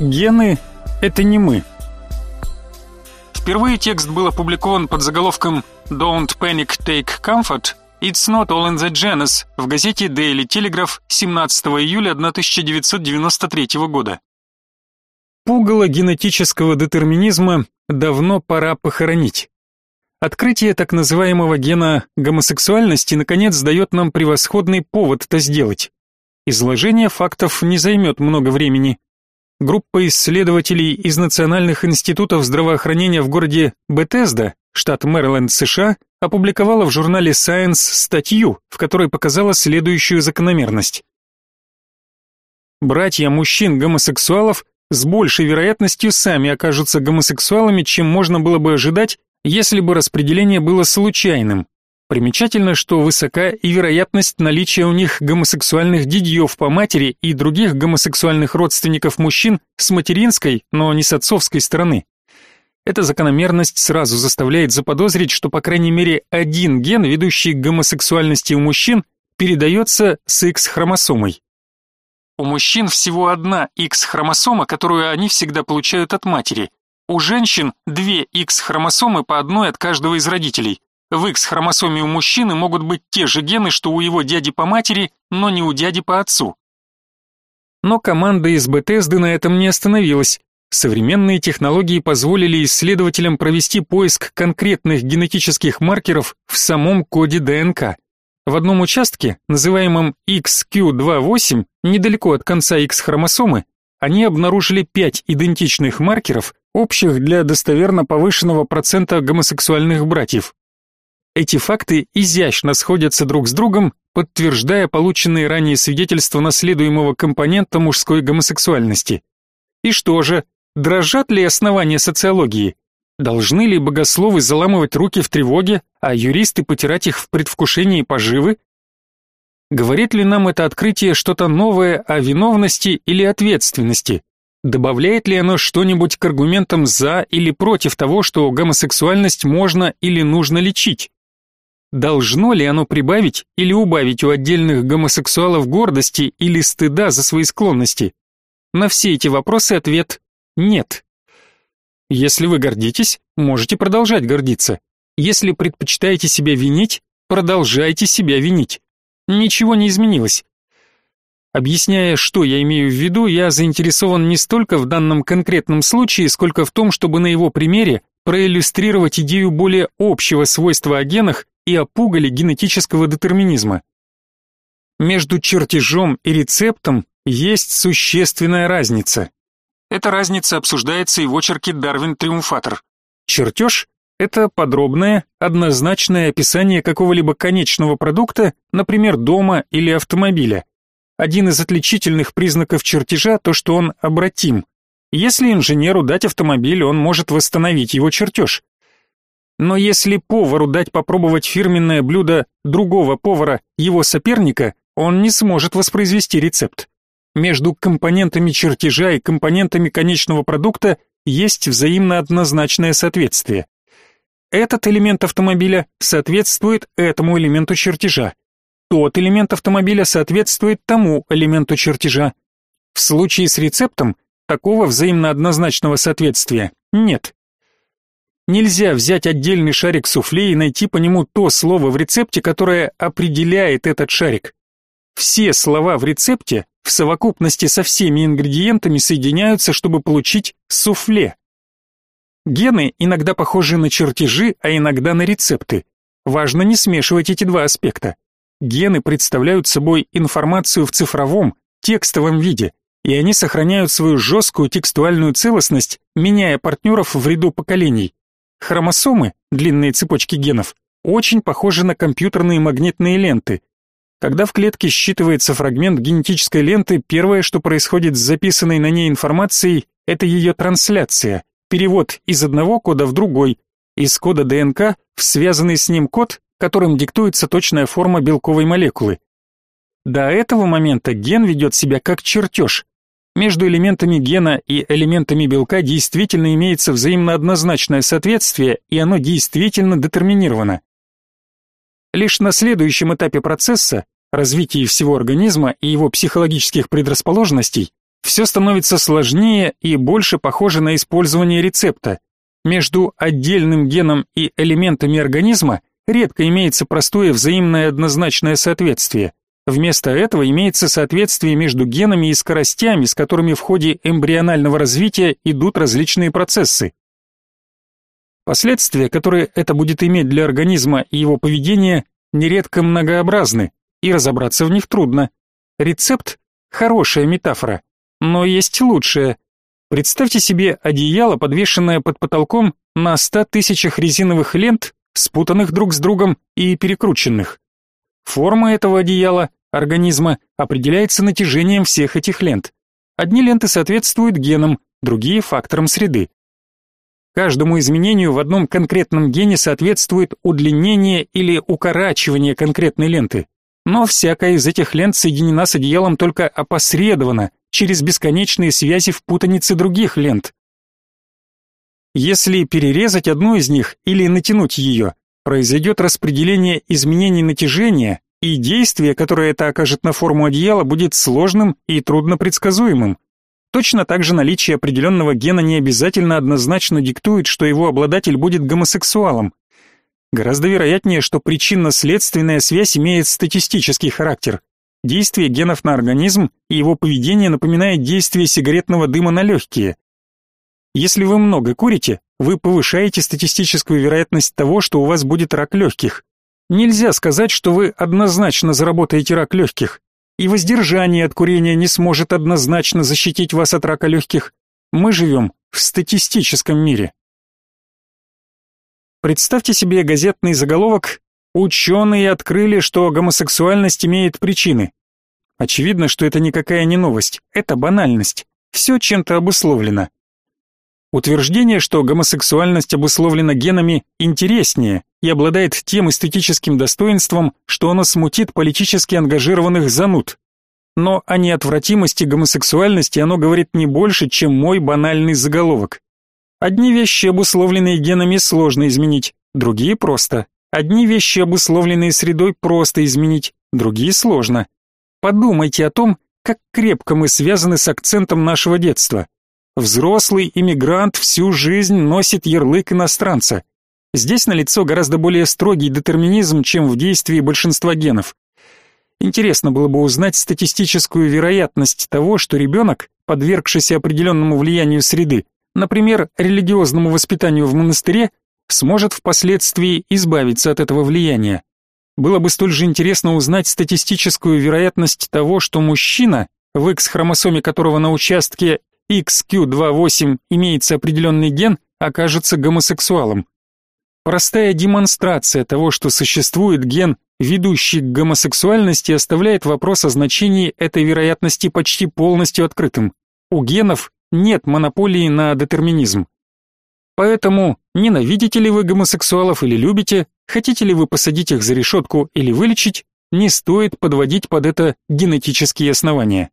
Гены — это не мы. Впервые текст был опубликован под заголовком «Don't Panic, Take Comfort» It's Not All in the Genes в газете Daily Telegraph 17 июля 1993 года. Пугало генетического детерминизма давно пора похоронить. Открытие так называемого гена гомосексуальности наконец дает нам превосходный повод это сделать. Изложение фактов не займет много времени. Группа исследователей из Национальных институтов здравоохранения в городе Бетезда, штат Мэриленд, США, опубликовала в журнале Science статью, в которой показала следующую закономерность. Братья мужчин-гомосексуалов с большей вероятностью сами окажутся гомосексуалами, чем можно было бы ожидать, если бы распределение было случайным. Примечательно, что высока и вероятность наличия у них гомосексуальных дядьев по матери и других гомосексуальных родственников мужчин с материнской, но не с отцовской стороны. Эта закономерность сразу заставляет заподозрить, что по крайней мере один ген, ведущий к гомосексуальности у мужчин, передается с X-хромосомой. У мужчин всего одна X-хромосома, которую они всегда получают от матери. У женщин две X-хромосомы по одной от каждого из родителей. В X-хромосоме у мужчины могут быть те же гены, что у его дяди по матери, но не у дяди по отцу. Но команда из Бетезды на этом не остановилась. Современные технологии позволили исследователям провести поиск конкретных генетических маркеров в самом коде ДНК. В одном участке, называемом XQ28, недалеко от конца X-хромосомы, они обнаружили пять идентичных маркеров, общих для достоверно повышенного процента гомосексуальных братьев. Эти факты изящно сходятся друг с другом, подтверждая полученные ранее свидетельства наследуемого компонента мужской гомосексуальности. И что же, дрожат ли основания социологии? Должны ли богословы заламывать руки в тревоге, а юристы потирать их в предвкушении поживы? Говорит ли нам это открытие что-то новое о виновности или ответственности? Добавляет ли оно что-нибудь к аргументам за или против того, что гомосексуальность можно или нужно лечить? Должно ли оно прибавить или убавить у отдельных гомосексуалов гордости или стыда за свои склонности? На все эти вопросы ответ нет. Если вы гордитесь, можете продолжать гордиться. Если предпочитаете себя винить, продолжайте себя винить. Ничего не изменилось. Объясняя, что я имею в виду, я заинтересован не столько в данном конкретном случае, сколько в том, чтобы на его примере проиллюстрировать идею более общего свойства о генах и о пугале генетического детерминизма. Между чертежом и рецептом есть существенная разница. Эта разница обсуждается и в очерке «Дарвин Триумфатор». Чертеж – это подробное, однозначное описание какого-либо конечного продукта, например, дома или автомобиля. Один из отличительных признаков чертежа – то, что он обратим. Если инженеру дать автомобиль, он может восстановить его чертеж. Но если повару дать попробовать фирменное блюдо другого повара, его соперника, он не сможет воспроизвести рецепт. Между компонентами чертежа и компонентами конечного продукта есть взаимно однозначное соответствие. Этот элемент автомобиля соответствует этому элементу чертежа. Тот элемент автомобиля соответствует тому элементу чертежа. В случае с рецептом такого взаимно однозначного соответствия нет. Нельзя взять отдельный шарик суфле и найти по нему то слово в рецепте, которое определяет этот шарик. Все слова в рецепте в совокупности со всеми ингредиентами соединяются, чтобы получить суфле. Гены иногда похожи на чертежи, а иногда на рецепты. Важно не смешивать эти два аспекта. Гены представляют собой информацию в цифровом, текстовом виде, и они сохраняют свою жесткую текстуальную целостность, меняя партнеров в ряду поколений. Хромосомы, длинные цепочки генов, очень похожи на компьютерные магнитные ленты, когда в клетке считывается фрагмент генетической ленты, первое, что происходит с записанной на ней информацией, это ее трансляция, перевод из одного кода в другой, из кода ДНК в связанный с ним код, которым диктуется точная форма белковой молекулы. До этого момента ген ведет себя как чертеж. Между элементами гена и элементами белка действительно имеется взаимно однозначное соответствие, и оно действительно детерминировано. Лишь на следующем этапе процесса, развитии всего организма и его психологических предрасположенностей, все становится сложнее и больше похоже на использование рецепта. Между отдельным геном и элементами организма редко имеется простое взаимное однозначное соответствие. Вместо этого имеется соответствие между генами и скоростями, с которыми в ходе эмбрионального развития идут различные процессы. Последствия, которые это будет иметь для организма и его поведения, нередко многообразны, и разобраться в них трудно. Рецепт – хорошая метафора, но есть лучшее. Представьте себе одеяло, подвешенное под потолком на 100 тысячах резиновых лент, спутанных друг с другом и перекрученных. Форма этого одеяла, организма, определяется натяжением всех этих лент. Одни ленты соответствуют генам, другие – факторам среды. Каждому изменению в одном конкретном гене соответствует удлинение или укорачивание конкретной ленты. Но всякая из этих лент соединена с одеялом только опосредованно, через бесконечные связи в путанице других лент. Если перерезать одну из них или натянуть ее, произойдет распределение изменений натяжения, и действие, которое это окажет на форму одеяла, будет сложным и труднопредсказуемым. Точно так же наличие определенного гена не обязательно однозначно диктует, что его обладатель будет гомосексуалом. Гораздо вероятнее, что причинно-следственная связь имеет статистический характер. Действие генов на организм и его поведение напоминает действие сигаретного дыма на легкие. Если вы много курите, вы повышаете статистическую вероятность того, что у вас будет рак легких. Нельзя сказать, что вы однозначно заработаете рак легких и воздержание от курения не сможет однозначно защитить вас от рака легких. Мы живем в статистическом мире. Представьте себе газетный заголовок «Ученые открыли, что гомосексуальность имеет причины». Очевидно, что это никакая не новость, это банальность. Все чем-то обусловлено. Утверждение, что гомосексуальность обусловлена генами, интереснее и обладает тем эстетическим достоинством, что оно смутит политически ангажированных зануд. Но о неотвратимости гомосексуальности оно говорит не больше, чем мой банальный заголовок. Одни вещи, обусловленные генами, сложно изменить, другие просто. Одни вещи, обусловленные средой, просто изменить, другие сложно. Подумайте о том, как крепко мы связаны с акцентом нашего детства. Взрослый иммигрант всю жизнь носит ярлык иностранца. Здесь налицо гораздо более строгий детерминизм, чем в действии большинства генов. Интересно было бы узнать статистическую вероятность того, что ребенок, подвергшийся определенному влиянию среды, например, религиозному воспитанию в монастыре, сможет впоследствии избавиться от этого влияния. Было бы столь же интересно узнать статистическую вероятность того, что мужчина, в X-хромосоме которого на участке XQ28 имеется определенный ген, окажется гомосексуалом. Простая демонстрация того, что существует ген, ведущий к гомосексуальности, оставляет вопрос о значении этой вероятности почти полностью открытым. У генов нет монополии на детерминизм. Поэтому ненавидите ли вы гомосексуалов или любите, хотите ли вы посадить их за решетку или вылечить, не стоит подводить под это генетические основания.